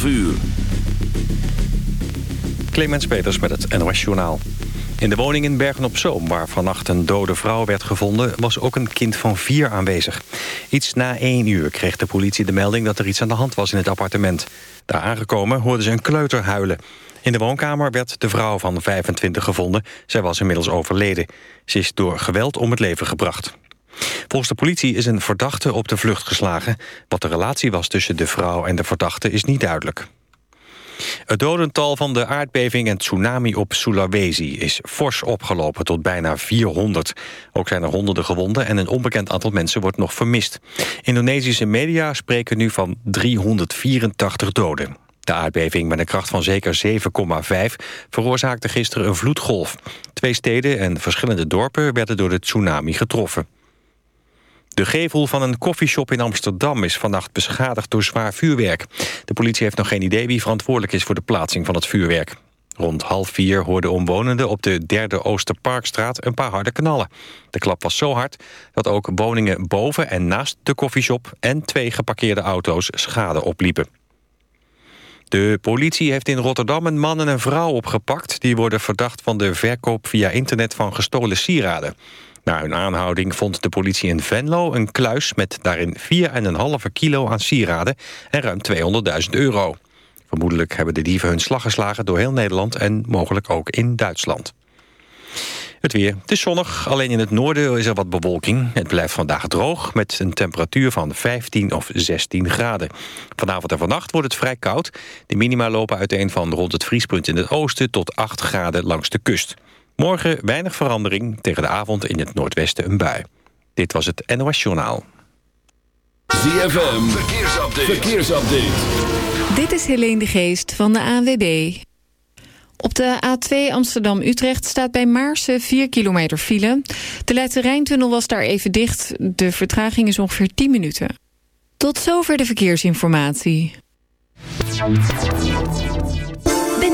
12 uur. Clemens Peters met het NOS Journaal. In de woning in Bergen-op-Zoom, waar vannacht een dode vrouw werd gevonden... was ook een kind van vier aanwezig. Iets na één uur kreeg de politie de melding dat er iets aan de hand was in het appartement. Daar aangekomen hoorden ze een kleuter huilen. In de woonkamer werd de vrouw van 25 gevonden. Zij was inmiddels overleden. Ze is door geweld om het leven gebracht. Volgens de politie is een verdachte op de vlucht geslagen. Wat de relatie was tussen de vrouw en de verdachte is niet duidelijk. Het dodental van de aardbeving en tsunami op Sulawesi is fors opgelopen tot bijna 400. Ook zijn er honderden gewonden en een onbekend aantal mensen wordt nog vermist. Indonesische media spreken nu van 384 doden. De aardbeving met een kracht van zeker 7,5 veroorzaakte gisteren een vloedgolf. Twee steden en verschillende dorpen werden door de tsunami getroffen. De gevel van een koffieshop in Amsterdam is vannacht beschadigd door zwaar vuurwerk. De politie heeft nog geen idee wie verantwoordelijk is voor de plaatsing van het vuurwerk. Rond half vier hoorden omwonenden op de derde Oosterparkstraat een paar harde knallen. De klap was zo hard dat ook woningen boven en naast de koffieshop en twee geparkeerde auto's schade opliepen. De politie heeft in Rotterdam een man en een vrouw opgepakt... die worden verdacht van de verkoop via internet van gestolen sieraden. Na hun aanhouding vond de politie in Venlo een kluis... met daarin 4,5 kilo aan sieraden en ruim 200.000 euro. Vermoedelijk hebben de dieven hun slag geslagen door heel Nederland... en mogelijk ook in Duitsland. Het weer. Het is zonnig, alleen in het noorden is er wat bewolking. Het blijft vandaag droog met een temperatuur van 15 of 16 graden. Vanavond en vannacht wordt het vrij koud. De minima lopen uiteen van rond het vriespunt in het oosten... tot 8 graden langs de kust. Morgen weinig verandering, tegen de avond in het noordwesten een bui. Dit was het NOS Journaal. ZFM, verkeersupdate. verkeersupdate. Dit is Helene de Geest van de ANWB. Op de A2 Amsterdam-Utrecht staat bij Maarsen 4 kilometer file. De Leidse Rijntunnel was daar even dicht. De vertraging is ongeveer 10 minuten. Tot zover de verkeersinformatie.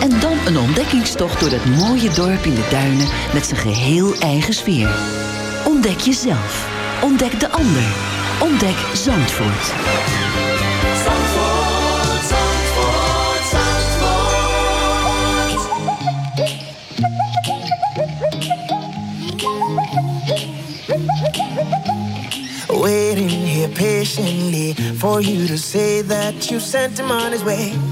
En dan een ontdekkingstocht door dat mooie dorp in de duinen met zijn geheel eigen sfeer. Ontdek jezelf. Ontdek de ander. Ontdek Zandvoort. Zandvoort, Zandvoort, Zandvoort. Waiting here patiently for you to say that you sent him on his way.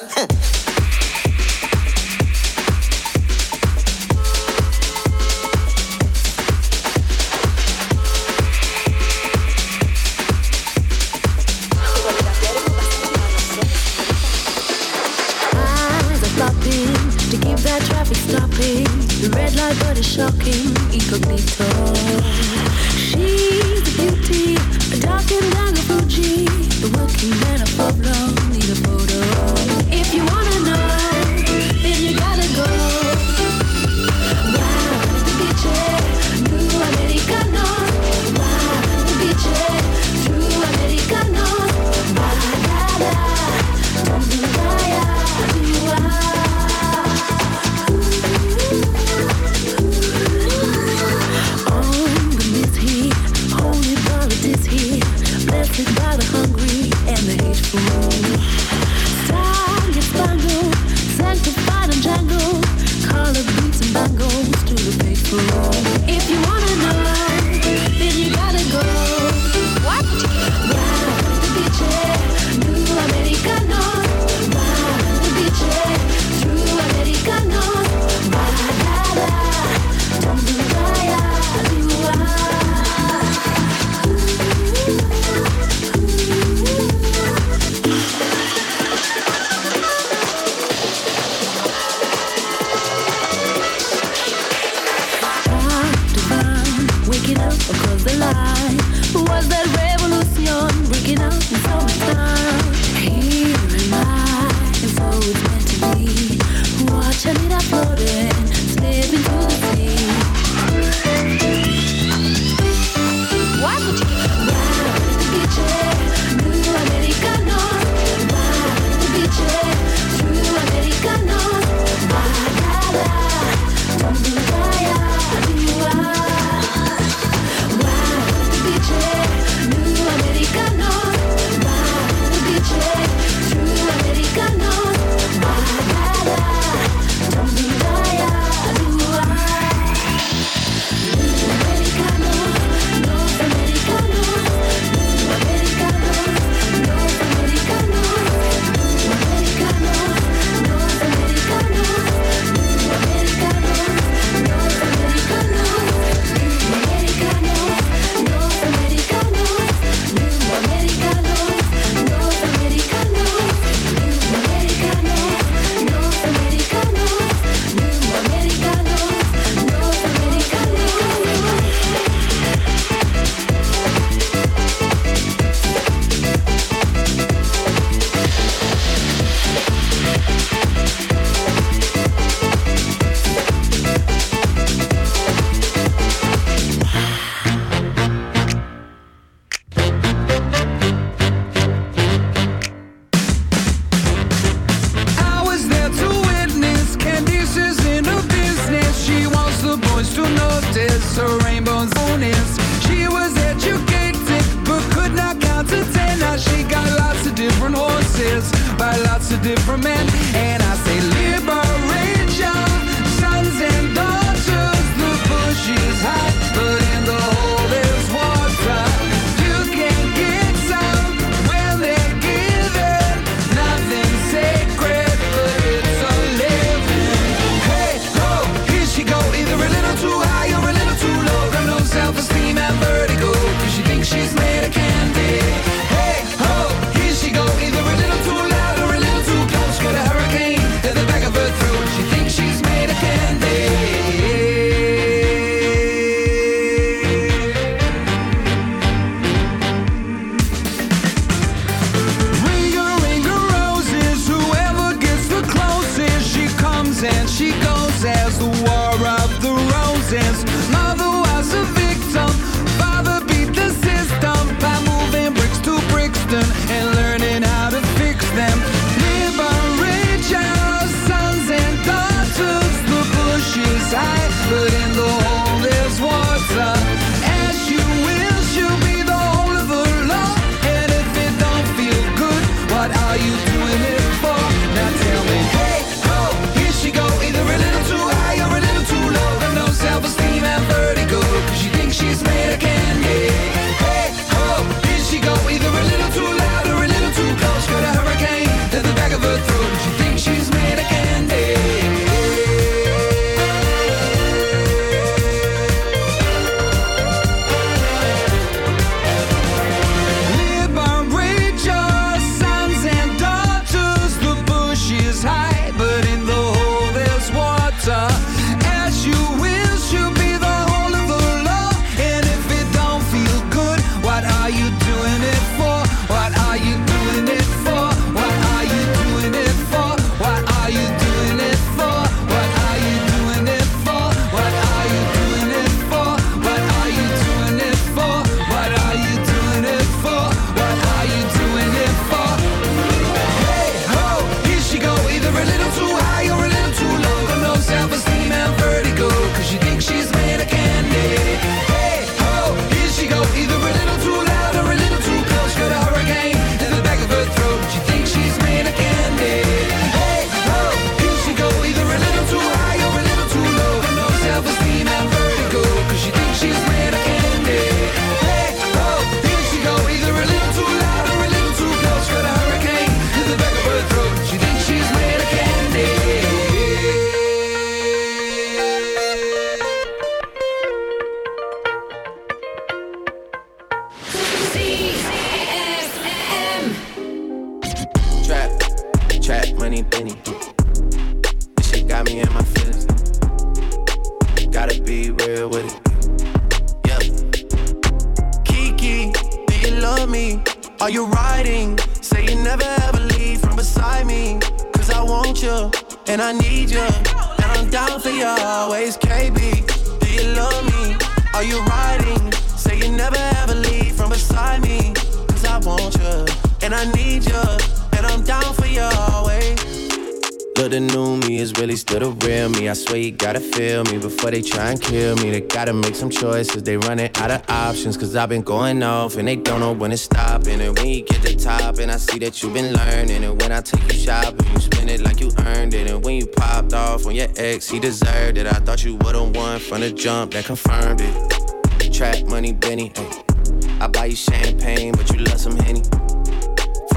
Money, penny. This shit got me in my feelings. Gotta be real with it. Yeah. Kiki, do you love me? Are you riding? Say you never ever leave from beside me. Cause I want you, and I need you. And I'm down for you always, KB. Do you love me? Are you riding? Say you never ever leave from beside me. Cause I want you, and I need you. I'm down for you always. Look, the new me is really still the real me. I swear you gotta feel me before they try and kill me. They gotta make some choices. They running out of options. Cause I've been going off and they don't know when it's stopping. And when you get to top, and I see that you've been learning. And when I take you shopping, you spend it like you earned it. And when you popped off on your ex, he deserved it. I thought you would've won from the jump that confirmed it. Trap money, Benny. ayy. I buy you champagne, but you love some Henny.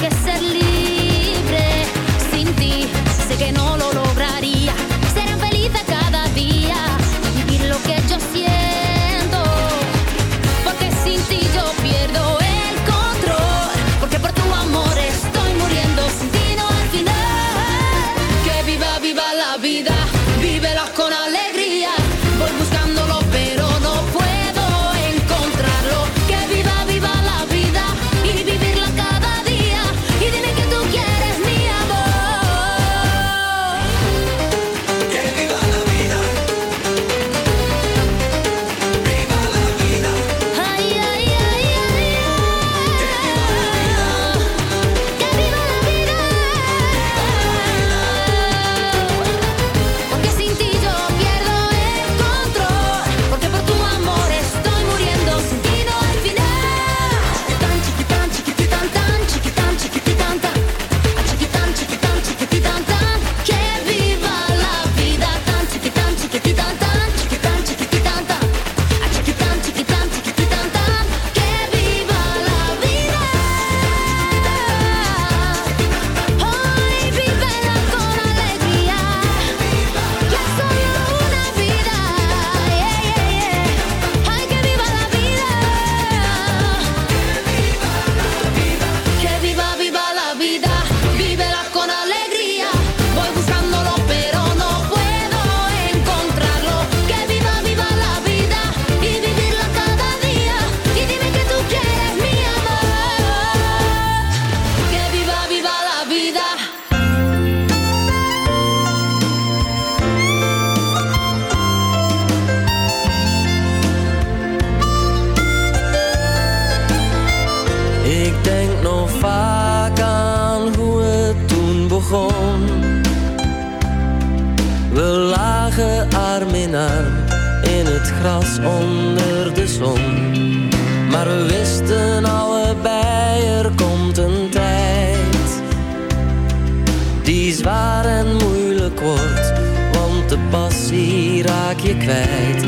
guess ser libre. gras onder de zon. Maar we wisten allebei, er komt een tijd die zwaar en moeilijk wordt, want de passie raak je kwijt.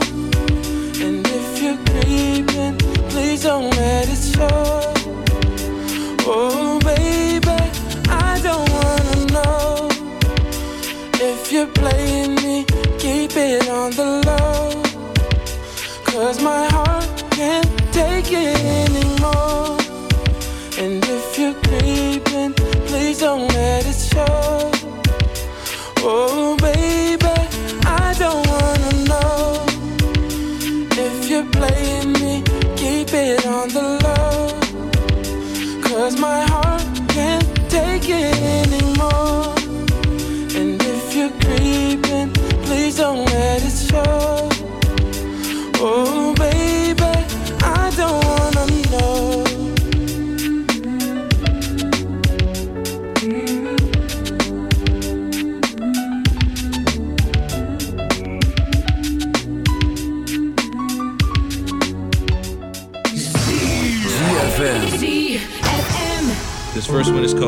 Don't let it show. Oh, baby, I don't wanna know. If you're playing me, keep it on the low. Cause my heart can't take it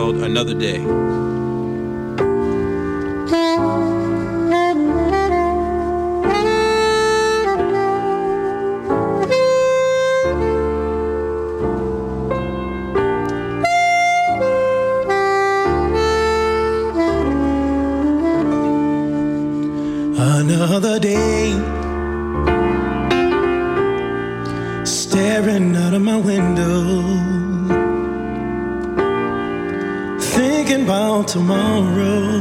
called Another Day. Another day, staring out of my window, about tomorrow,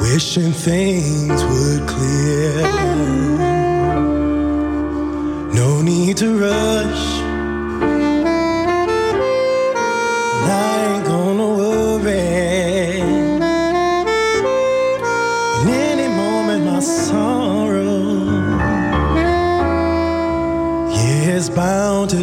wishing things would clear. No need to rush. I ain't gonna worry. In any moment, my sorrow, yeah, bound to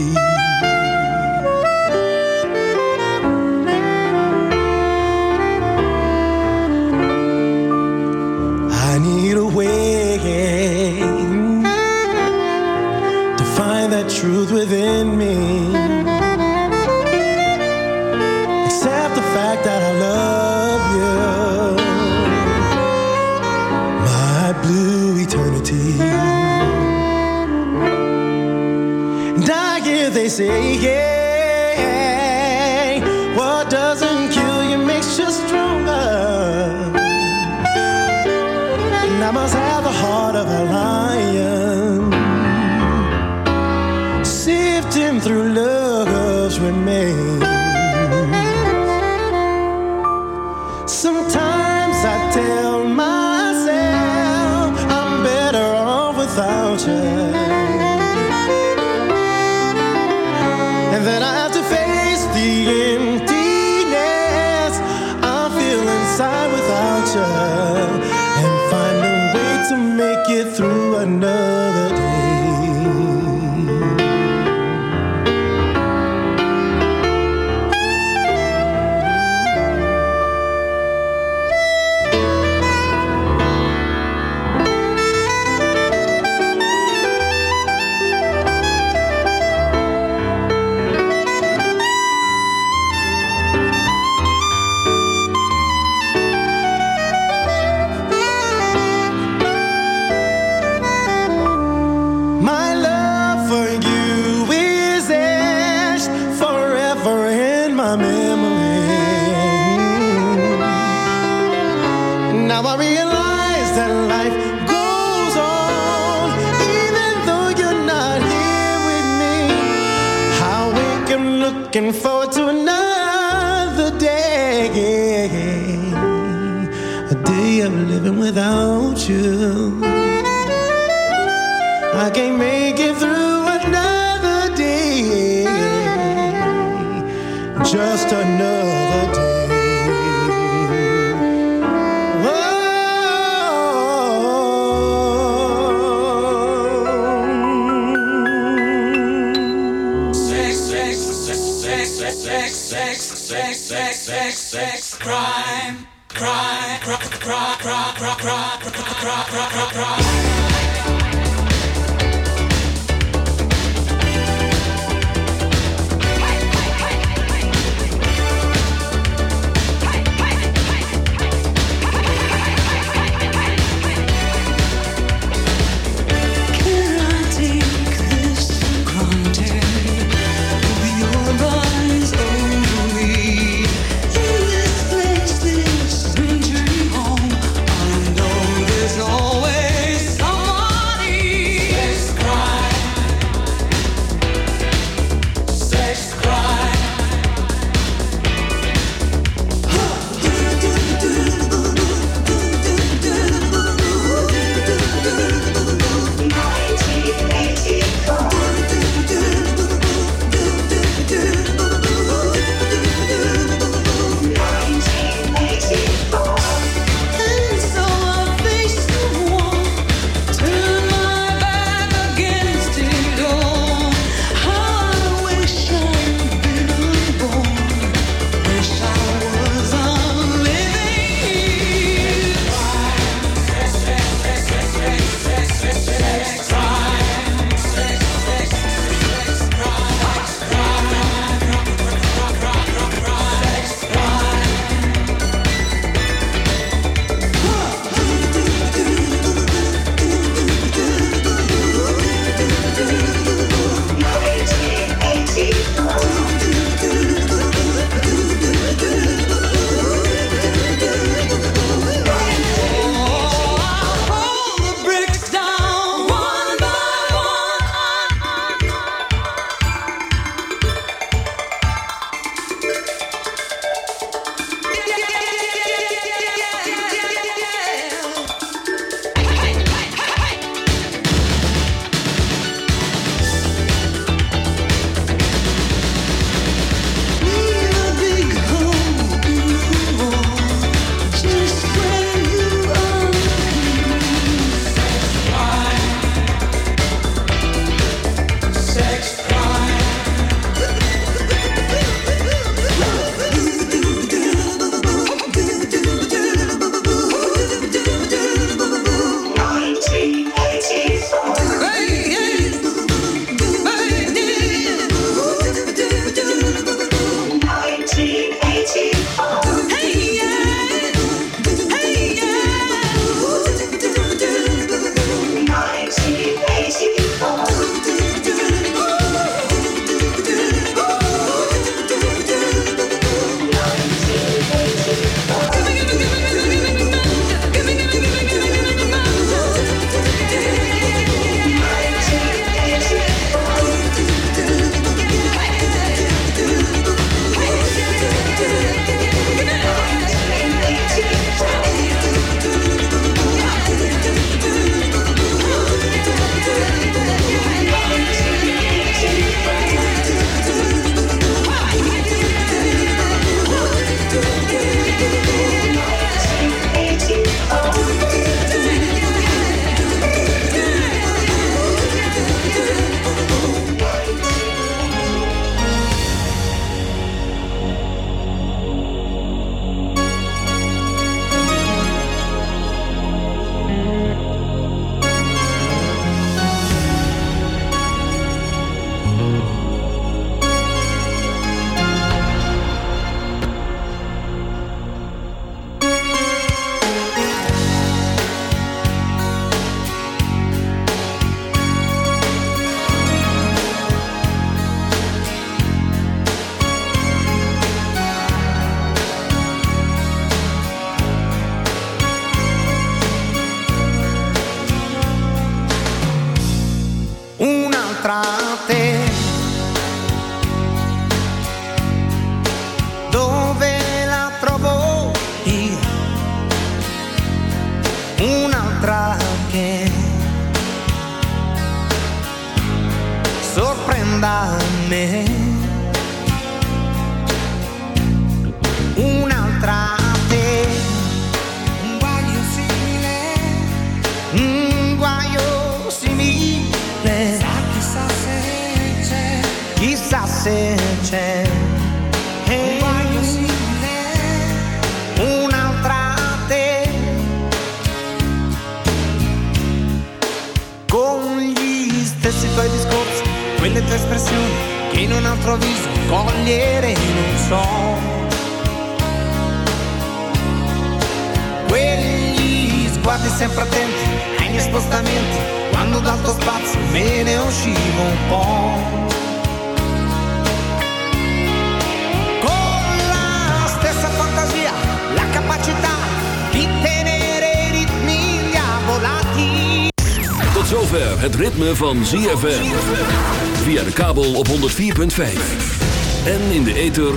water.